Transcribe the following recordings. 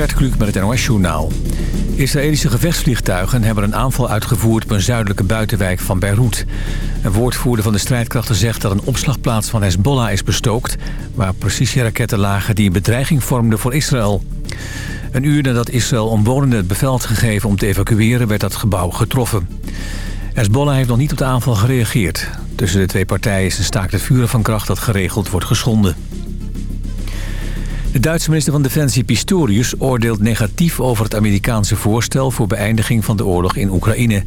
Gert Kluk met het NOS-journaal. Israëlische gevechtsvliegtuigen hebben een aanval uitgevoerd... op een zuidelijke buitenwijk van Beirut. Een woordvoerder van de strijdkrachten zegt dat een opslagplaats van Hezbollah is bestookt... waar precisieraketten lagen die een bedreiging vormden voor Israël. Een uur nadat Israël omwonenden het bevel had gegeven om te evacueren... werd dat gebouw getroffen. Hezbollah heeft nog niet op de aanval gereageerd. Tussen de twee partijen is een staakt het vuren van kracht dat geregeld wordt geschonden. De Duitse minister van Defensie Pistorius oordeelt negatief over het Amerikaanse voorstel voor beëindiging van de oorlog in Oekraïne.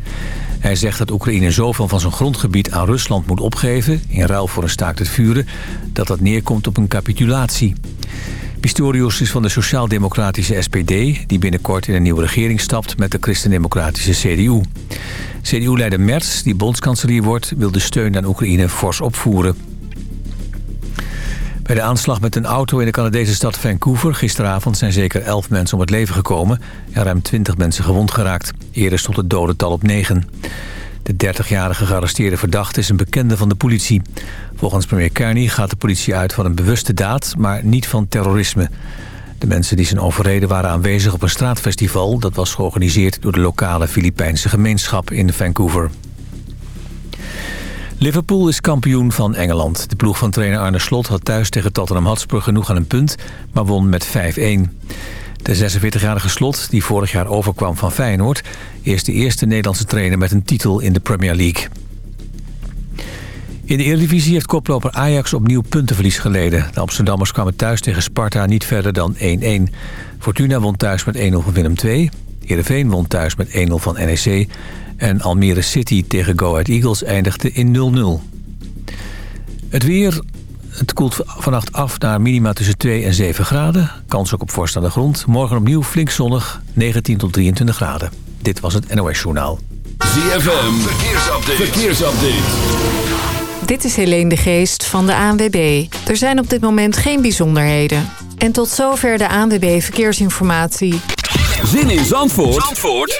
Hij zegt dat Oekraïne zoveel van zijn grondgebied aan Rusland moet opgeven, in ruil voor een staakt het vuren, dat dat neerkomt op een capitulatie. Pistorius is van de sociaal-democratische SPD... die binnenkort in een nieuwe regering stapt met de christendemocratische CDU. CDU-leider Merz, die bondskanselier wordt... wil de steun aan Oekraïne fors opvoeren. Bij de aanslag met een auto in de Canadese stad Vancouver... gisteravond zijn zeker 11 mensen om het leven gekomen... en ruim 20 mensen gewond geraakt. Eerder stond het dodental op 9. De 30-jarige gearresteerde verdachte is een bekende van de politie. Volgens premier Carney gaat de politie uit van een bewuste daad... maar niet van terrorisme. De mensen die zijn overreden waren aanwezig op een straatfestival... dat was georganiseerd door de lokale Filipijnse gemeenschap in Vancouver. Liverpool is kampioen van Engeland. De ploeg van trainer Arne Slot had thuis tegen Tottenham Hotspur genoeg aan een punt... maar won met 5-1. De 46-jarige Slot, die vorig jaar overkwam van Feyenoord... is de eerste Nederlandse trainer met een titel in de Premier League. In de Eredivisie heeft koploper Ajax opnieuw puntenverlies geleden. De Amsterdammers kwamen thuis tegen Sparta niet verder dan 1-1. Fortuna won thuis met 1-0 van Willem II. Heerenveen won thuis met 1-0 van NEC. En Almere City tegen Go Ahead Eagles eindigde in 0-0. Het weer... Het koelt vannacht af naar minima tussen 2 en 7 graden. Kans ook op vorst aan de grond. Morgen opnieuw flink zonnig, 19 tot 23 graden. Dit was het NOS Journaal. ZFM, verkeersupdate. verkeersupdate. Dit is Helene de Geest van de ANWB. Er zijn op dit moment geen bijzonderheden. En tot zover de ANWB Verkeersinformatie. Zin in Zandvoort, Zandvoort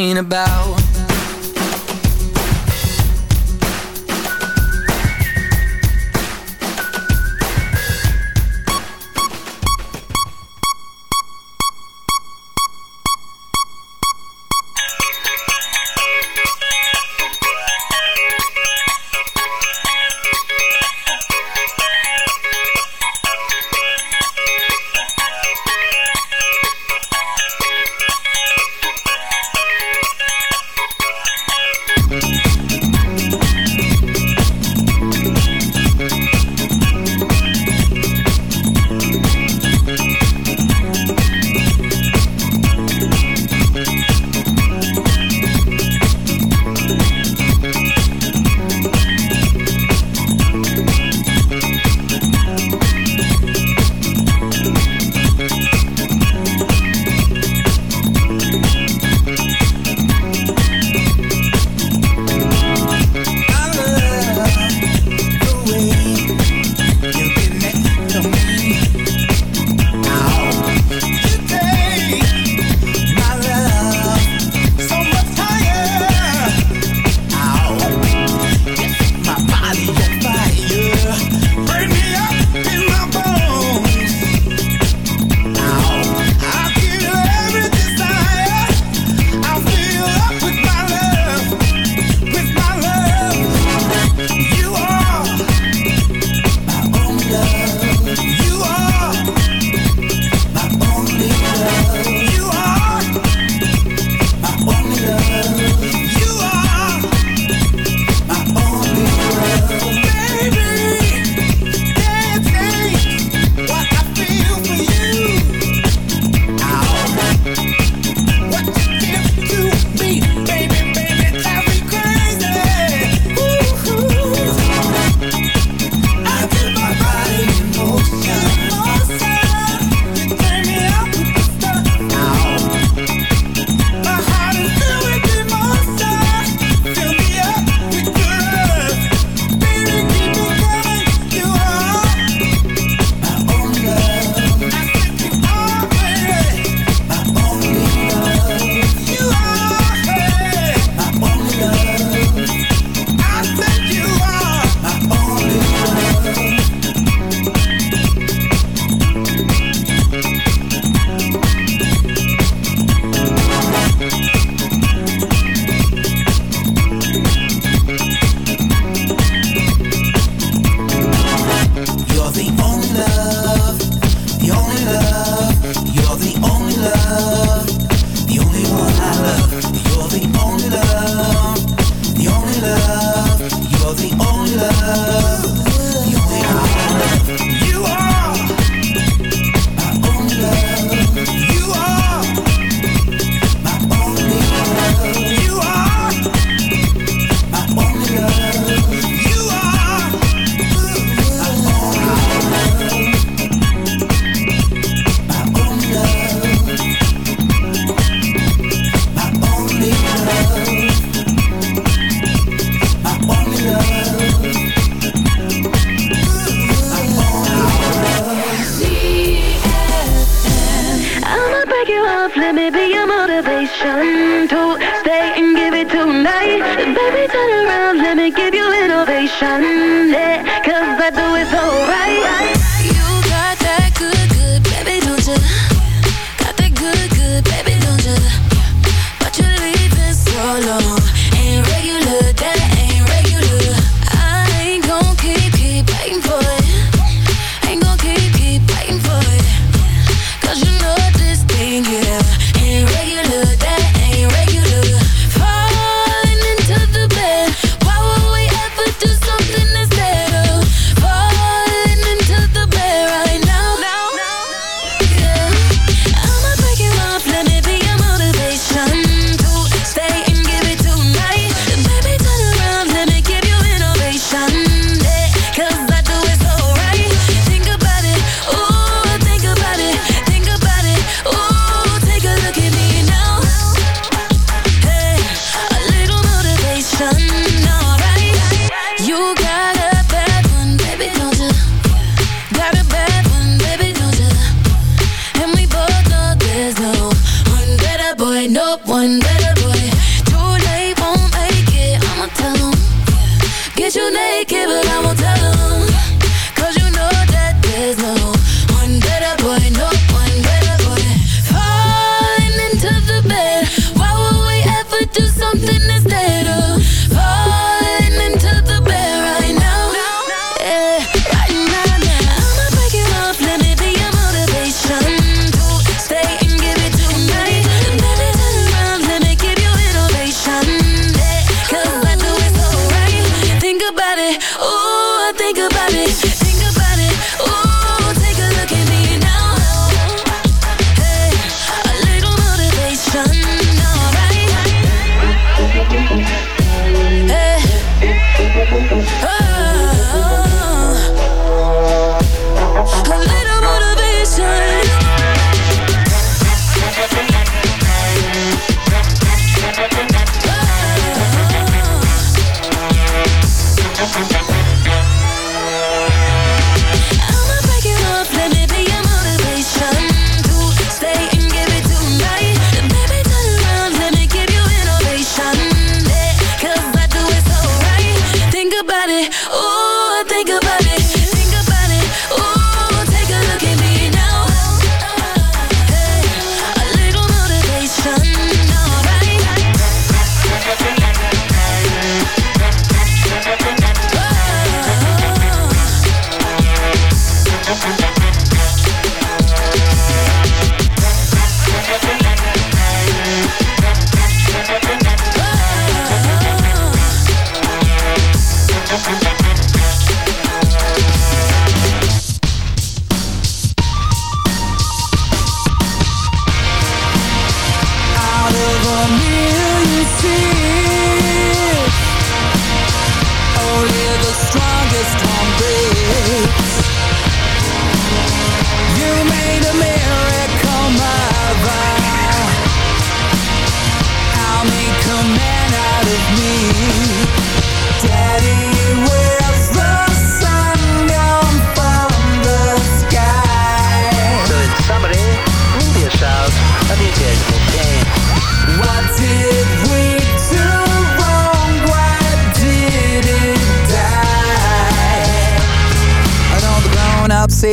Complain about. you naked, but I won't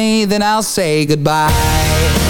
me, then I'll say goodbye.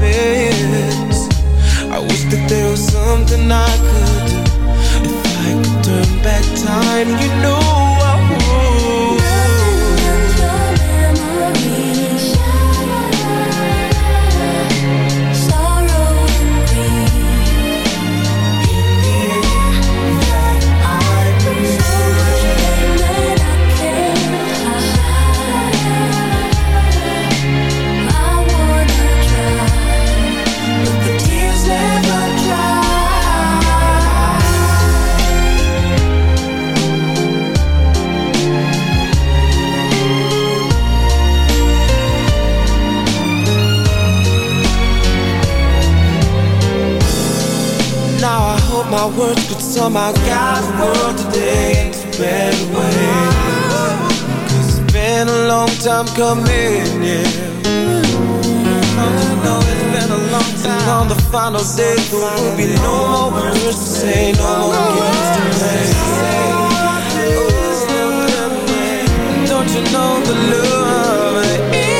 happens. I wish that there was something I could do. If I could turn back time, you know. words could sum guide God's world today into better ways. Cause it's been a long time coming, yeah. Don't You know it's been a long time. on the final day, there will be no more words to say, no more words to say. Oh, Don't you know the love?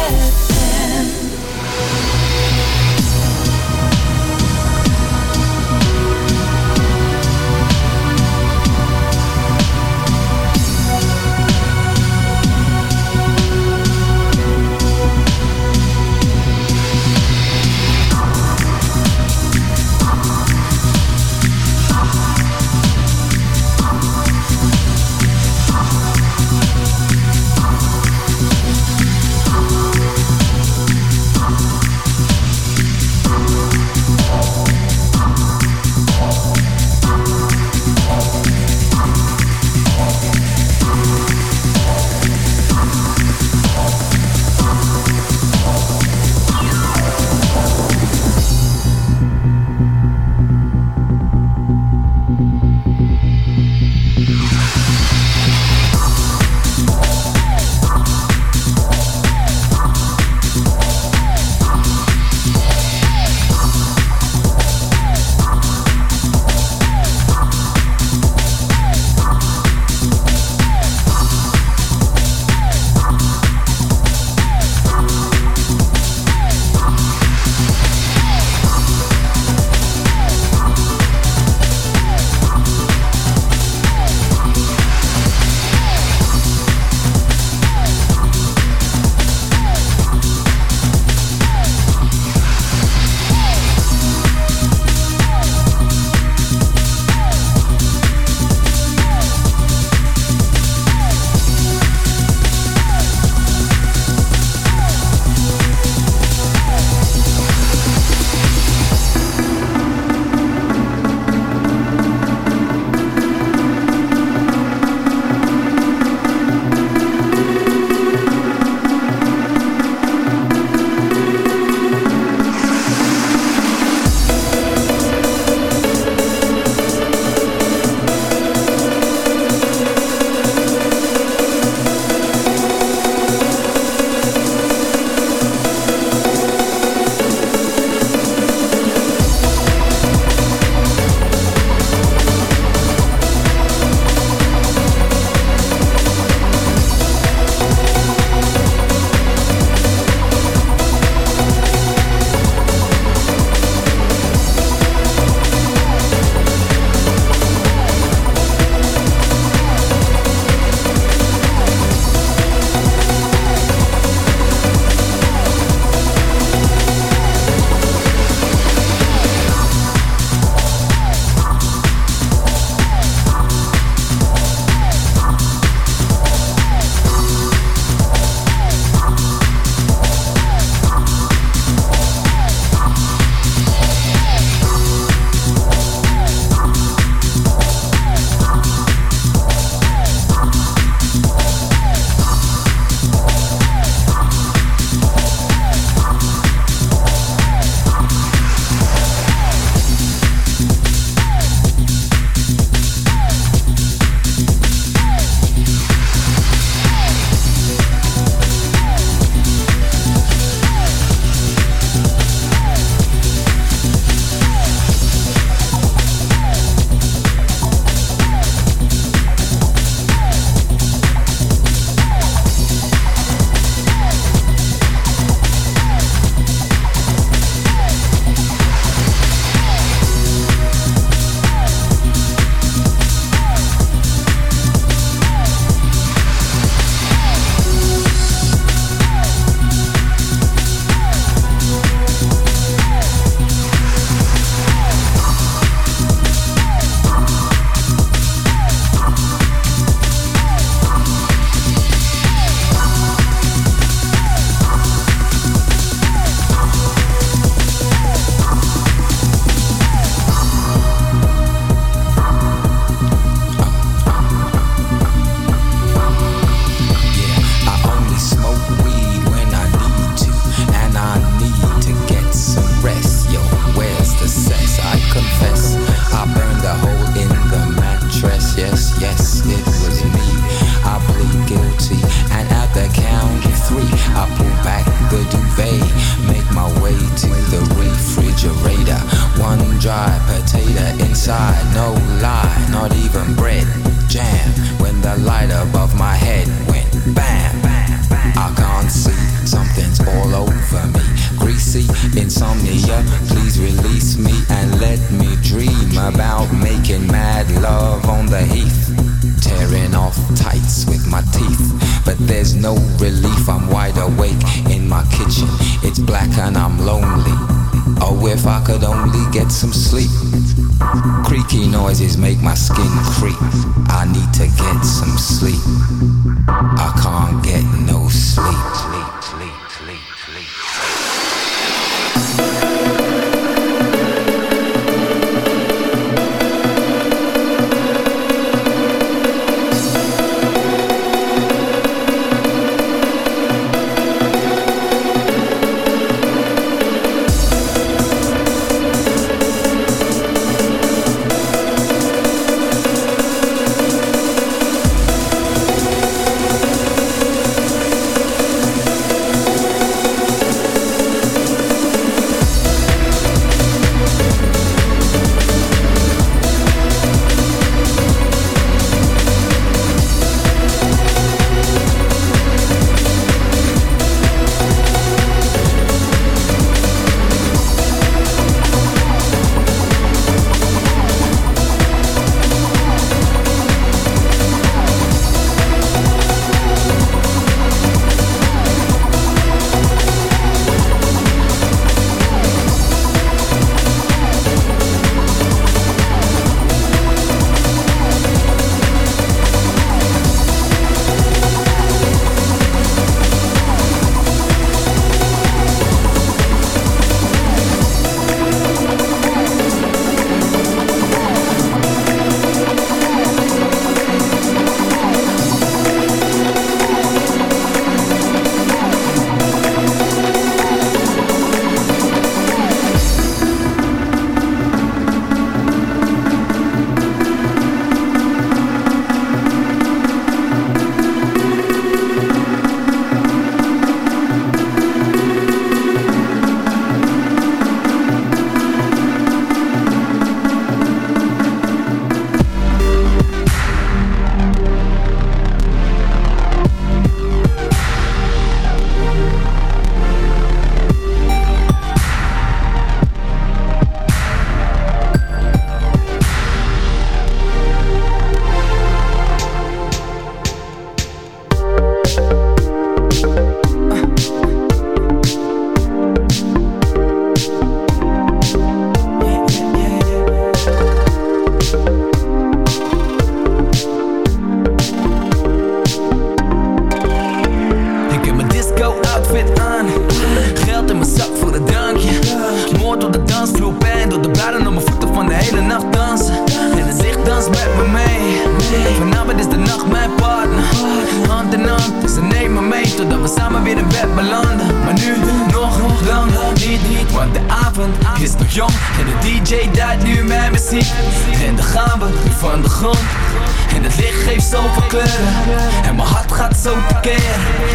zo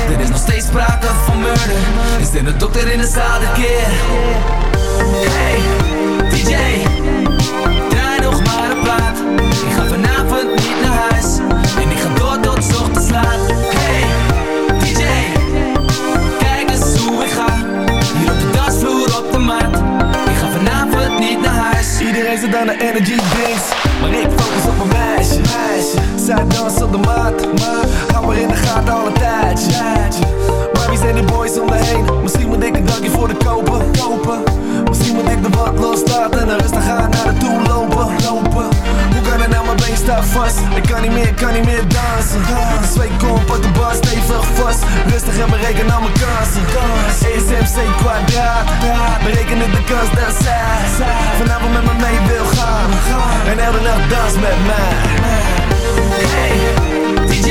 Er is nog steeds sprake van murder. Is er een dokter in de zaal de keer. Hey, DJ Draai nog maar een plaat. Ik ga vanavond niet naar huis. En ik ga door tot ochtends laat. Hey, DJ Kijk eens hoe ik ga. Hier op de dansvloer op de mat. Ik ga vanavond niet naar huis. Iedereen zit aan de energy drinks Maar ik focus op mijn meisje. Zij danst op de maat Hou maar in de gaten al een tijdje Zijn die boys om me heen? Misschien moet ik een dankje voor de kopen kopen. Misschien moet ik de wat loslaten En dan rustig gaan naar de toe lopen. Lopen. Hoe kan het nou, mijn been staat vast? Ik kan niet meer, kan niet meer dansen. De zweet komt op de bar stevig vast. Rustig en bereken al mijn kansen. ESMC kwadraat. Berekenen de kans dat zij Vanavond met me mee wil gaan. En elke nacht dans met mij. Hey, DJ,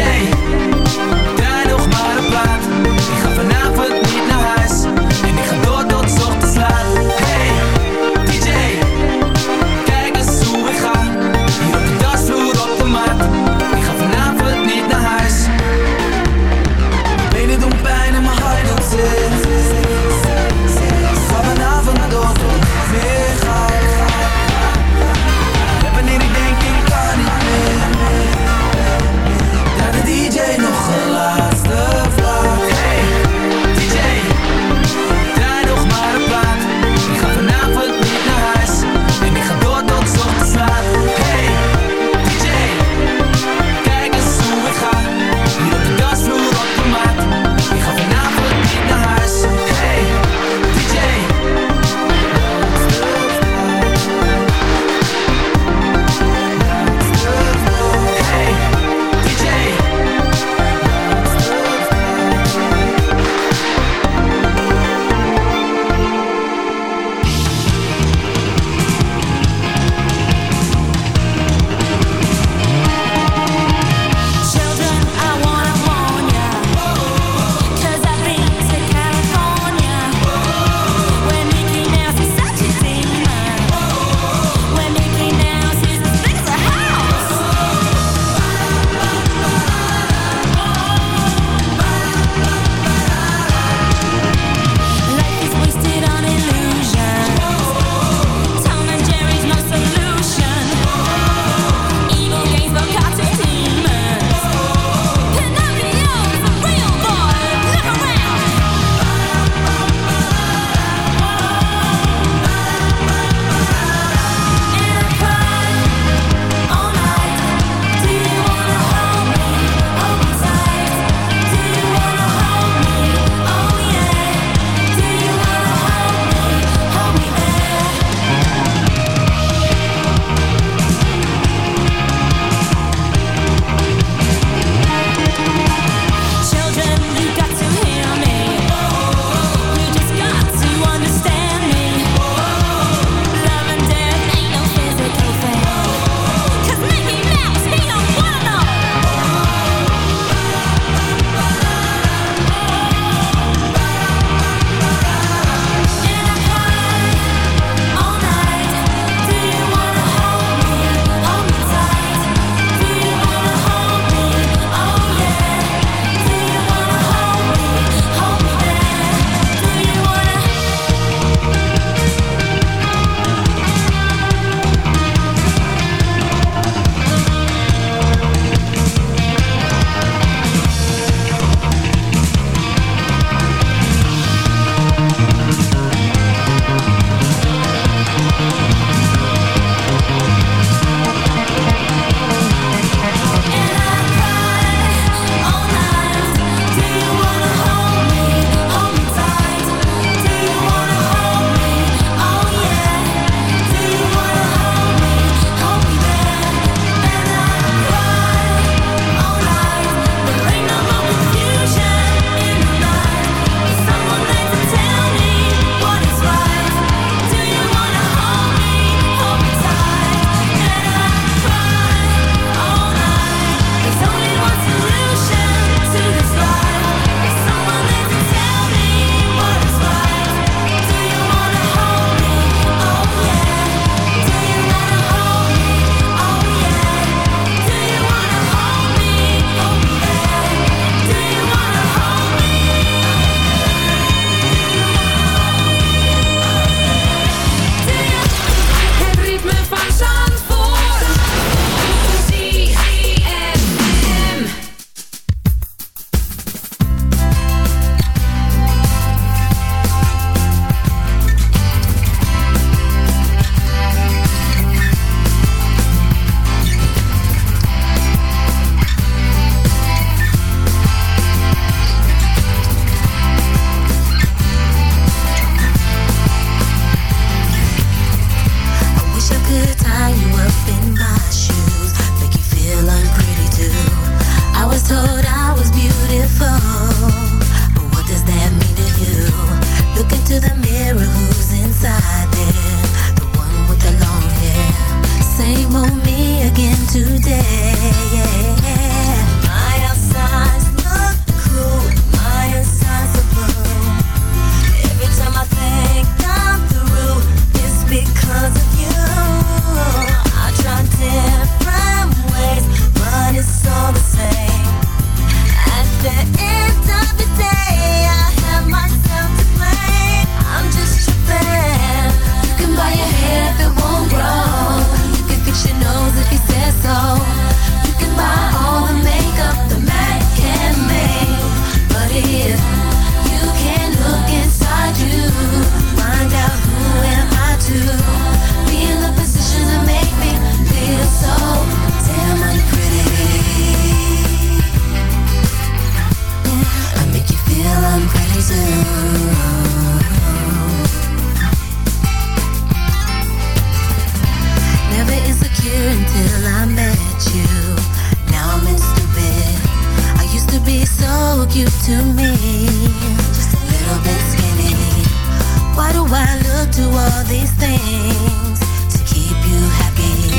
I look to all these things to keep you happy.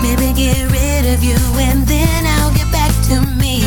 Maybe get rid of you and then I'll get back to me.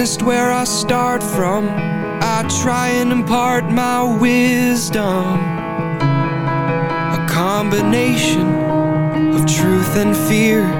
honest where I start from. I try and impart my wisdom. A combination of truth and fear.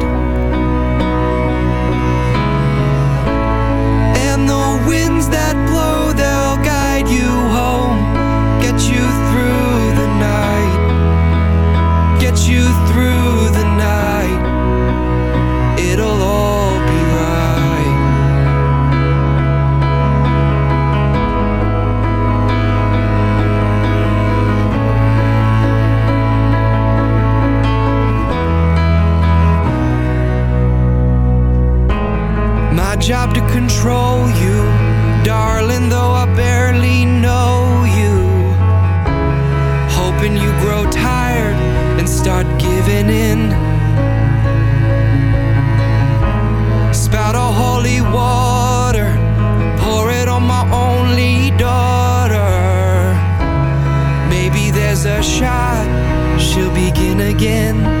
a shot, she'll begin again.